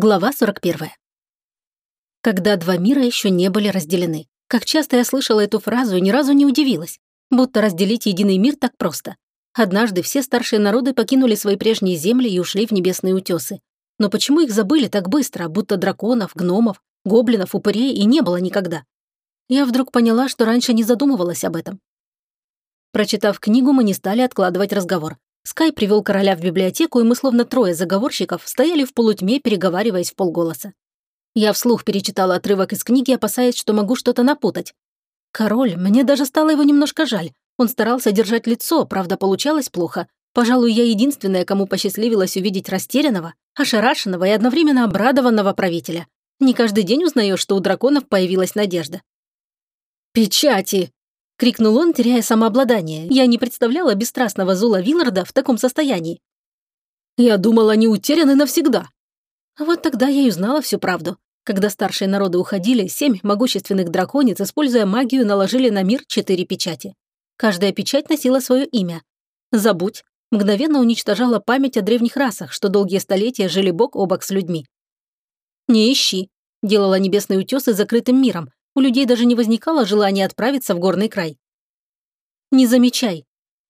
Глава 41. Когда два мира еще не были разделены. Как часто я слышала эту фразу и ни разу не удивилась. Будто разделить единый мир так просто. Однажды все старшие народы покинули свои прежние земли и ушли в небесные утесы. Но почему их забыли так быстро, будто драконов, гномов, гоблинов, упырей и не было никогда? Я вдруг поняла, что раньше не задумывалась об этом. Прочитав книгу, мы не стали откладывать разговор. Скай привел короля в библиотеку, и мы, словно трое заговорщиков, стояли в полутьме, переговариваясь в полголоса. Я вслух перечитала отрывок из книги, опасаясь, что могу что-то напутать. Король, мне даже стало его немножко жаль. Он старался держать лицо, правда, получалось плохо. Пожалуй, я единственная, кому посчастливилось увидеть растерянного, ошарашенного и одновременно обрадованного правителя. Не каждый день узнаешь, что у драконов появилась надежда. «Печати!» — крикнул он, теряя самообладание. Я не представляла бесстрастного Зула Вилларда в таком состоянии. «Я думал, они утеряны навсегда». Вот тогда я и узнала всю правду. Когда старшие народы уходили, семь могущественных драконец, используя магию, наложили на мир четыре печати. Каждая печать носила свое имя. «Забудь» мгновенно уничтожала память о древних расах, что долгие столетия жили бок о бок с людьми. «Не ищи», делала небесные утесы закрытым миром, у людей даже не возникало желания отправиться в горный край. «Не замечай»,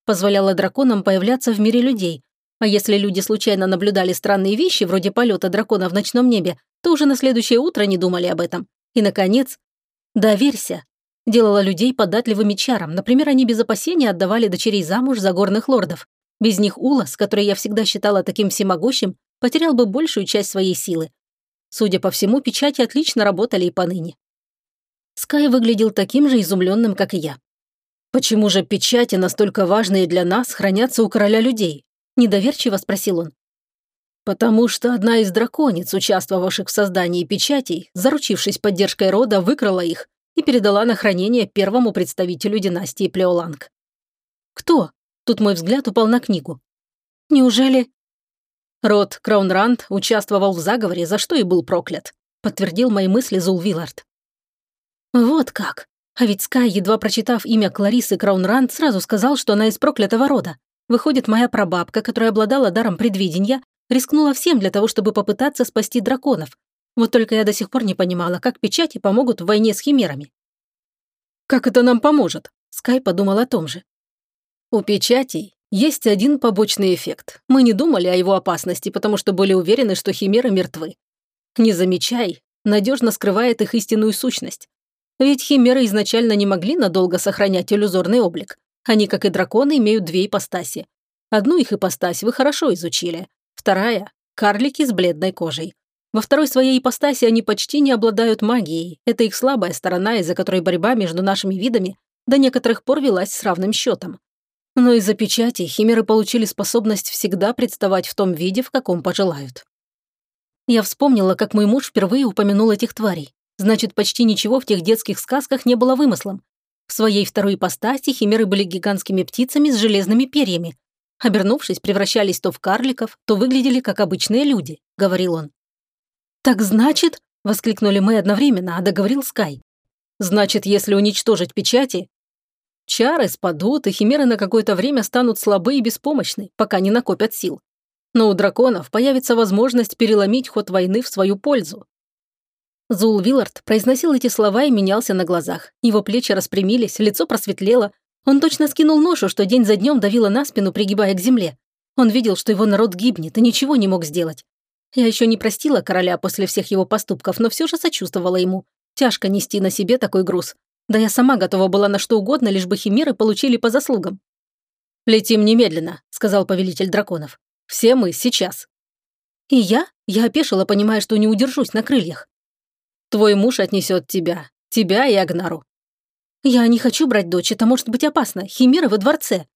позволяла драконам появляться в мире людей, а если люди случайно наблюдали странные вещи, вроде полета дракона в ночном небе, то уже на следующее утро не думали об этом. И, наконец, «доверься», делала людей податливыми чарам. Например, они без опасения отдавали дочерей замуж за горных лордов. Без них Улас, который я всегда считала таким всемогущим, потерял бы большую часть своей силы. Судя по всему, печати отлично работали и поныне. Скай выглядел таким же изумленным, как и я. «Почему же печати, настолько важные для нас, хранятся у короля людей?» – недоверчиво спросил он. «Потому что одна из драконец, участвовавших в создании печатей, заручившись поддержкой рода, выкрала их и передала на хранение первому представителю династии Плеоланг». «Кто?» – тут мой взгляд упал на книгу. «Неужели...» Род Краунранд участвовал в заговоре, за что и был проклят, подтвердил мои мысли Зул Виллард. Вот как. А ведь Скай, едва прочитав имя Кларисы Краунранд, сразу сказал, что она из проклятого рода. Выходит, моя прабабка, которая обладала даром предвидения, рискнула всем для того, чтобы попытаться спасти драконов. Вот только я до сих пор не понимала, как печати помогут в войне с химерами. «Как это нам поможет?» Скай подумал о том же. «У печатей есть один побочный эффект. Мы не думали о его опасности, потому что были уверены, что химеры мертвы. Не замечай, надежно скрывает их истинную сущность. Ведь химеры изначально не могли надолго сохранять иллюзорный облик. Они, как и драконы, имеют две ипостаси. Одну их ипостась вы хорошо изучили. Вторая – карлики с бледной кожей. Во второй своей ипостаси они почти не обладают магией. Это их слабая сторона, из-за которой борьба между нашими видами до некоторых пор велась с равным счетом. Но из-за печати химеры получили способность всегда представать в том виде, в каком пожелают. Я вспомнила, как мой муж впервые упомянул этих тварей. Значит, почти ничего в тех детских сказках не было вымыслом. В своей второй ипостаси химеры были гигантскими птицами с железными перьями. Обернувшись, превращались то в карликов, то выглядели как обычные люди, говорил он. «Так значит...» — воскликнули мы одновременно, а договорил Скай. «Значит, если уничтожить печати, чары спадут, и химеры на какое-то время станут слабы и беспомощны, пока не накопят сил. Но у драконов появится возможность переломить ход войны в свою пользу. Зул Виллард произносил эти слова и менялся на глазах. Его плечи распрямились, лицо просветлело. Он точно скинул ношу, что день за днем давила на спину, пригибая к земле. Он видел, что его народ гибнет, и ничего не мог сделать. Я еще не простила короля после всех его поступков, но все же сочувствовала ему. Тяжко нести на себе такой груз. Да я сама готова была на что угодно, лишь бы химеры получили по заслугам. «Летим немедленно», — сказал повелитель драконов. «Все мы сейчас». И я? Я опешила, понимая, что не удержусь на крыльях. Твой муж отнесет тебя, тебя и Агнару. Я не хочу брать дочь, это может быть опасно. Химера во дворце.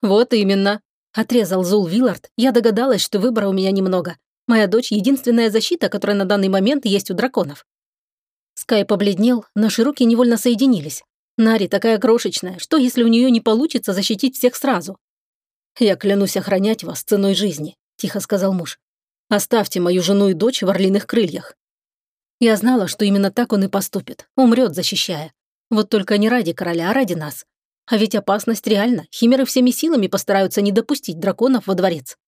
Вот именно. Отрезал Зул Виллард. Я догадалась, что выбора у меня немного. Моя дочь — единственная защита, которая на данный момент есть у драконов. Скай побледнел, наши руки невольно соединились. Нари такая крошечная, что если у нее не получится защитить всех сразу? «Я клянусь охранять вас ценой жизни», — тихо сказал муж. «Оставьте мою жену и дочь в орлиных крыльях. Я знала, что именно так он и поступит, умрет, защищая. Вот только не ради короля, а ради нас. А ведь опасность реальна, химеры всеми силами постараются не допустить драконов во дворец.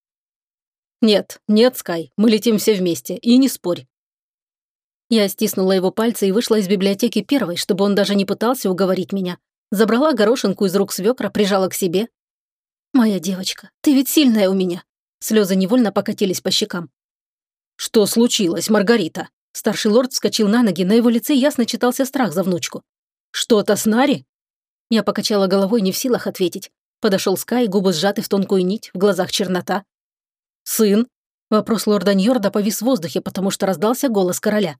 «Нет, нет, Скай, мы летим все вместе, и не спорь». Я стиснула его пальцы и вышла из библиотеки первой, чтобы он даже не пытался уговорить меня. Забрала горошинку из рук свекра, прижала к себе. «Моя девочка, ты ведь сильная у меня». Слезы невольно покатились по щекам. «Что случилось, Маргарита?» Старший лорд вскочил на ноги, на его лице ясно читался страх за внучку. «Что-то с Нари?» Я покачала головой, не в силах ответить. Подошел Скай, губы сжаты в тонкую нить, в глазах чернота. «Сын?» Вопрос лорда Ньорда повис в воздухе, потому что раздался голос короля.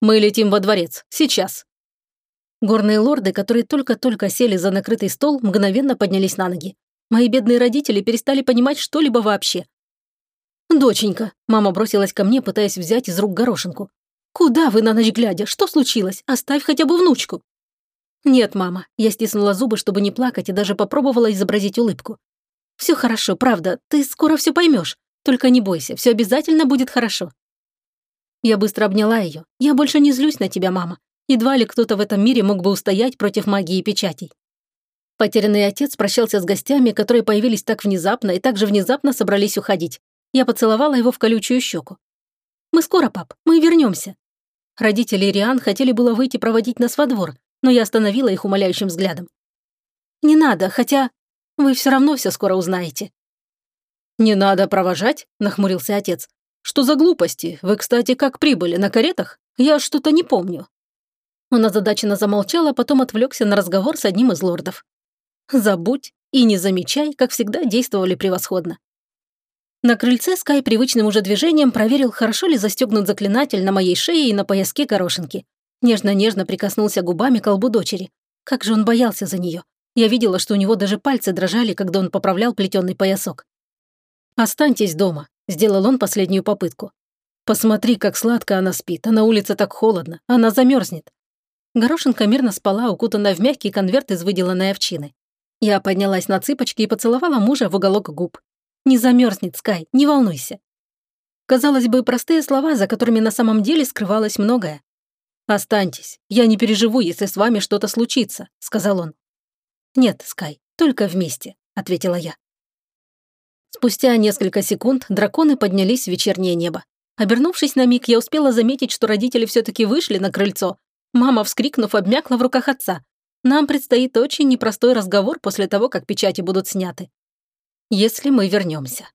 «Мы летим во дворец. Сейчас». Горные лорды, которые только-только сели за накрытый стол, мгновенно поднялись на ноги. Мои бедные родители перестали понимать что-либо вообще. «Доченька», — мама бросилась ко мне, пытаясь взять из рук горошинку. «Куда вы на ночь глядя? Что случилось? Оставь хотя бы внучку». «Нет, мама». Я стиснула зубы, чтобы не плакать, и даже попробовала изобразить улыбку. «Все хорошо, правда. Ты скоро все поймешь. Только не бойся, все обязательно будет хорошо». Я быстро обняла ее. «Я больше не злюсь на тебя, мама. Едва ли кто-то в этом мире мог бы устоять против магии печатей». Потерянный отец прощался с гостями, которые появились так внезапно и так же внезапно собрались уходить. Я поцеловала его в колючую щеку. «Мы скоро, пап, мы вернемся. Родители Риан хотели было выйти проводить нас во двор, но я остановила их умоляющим взглядом. «Не надо, хотя вы все равно все скоро узнаете». «Не надо провожать?» – нахмурился отец. «Что за глупости? Вы, кстати, как прибыли, на каретах? Я что-то не помню». Он озадаченно замолчал, а потом отвлекся на разговор с одним из лордов. «Забудь и не замечай, как всегда действовали превосходно». На крыльце Скай привычным уже движением проверил, хорошо ли застегнут заклинатель на моей шее и на пояске горошинки. Нежно-нежно прикоснулся губами к колбу дочери. Как же он боялся за нее. Я видела, что у него даже пальцы дрожали, когда он поправлял плетеный поясок. «Останьтесь дома», — сделал он последнюю попытку. «Посмотри, как сладко она спит, а на улице так холодно, она замерзнет». Горошинка мирно спала, укутанная в мягкий конверт из выделанной овчины. Я поднялась на цыпочки и поцеловала мужа в уголок губ. «Не замерзнет, Скай, не волнуйся». Казалось бы, простые слова, за которыми на самом деле скрывалось многое. «Останьтесь, я не переживу, если с вами что-то случится», — сказал он. «Нет, Скай, только вместе», — ответила я. Спустя несколько секунд драконы поднялись в вечернее небо. Обернувшись на миг, я успела заметить, что родители все-таки вышли на крыльцо. Мама, вскрикнув, обмякла в руках отца. Нам предстоит очень непростой разговор после того, как печати будут сняты. Если мы вернемся.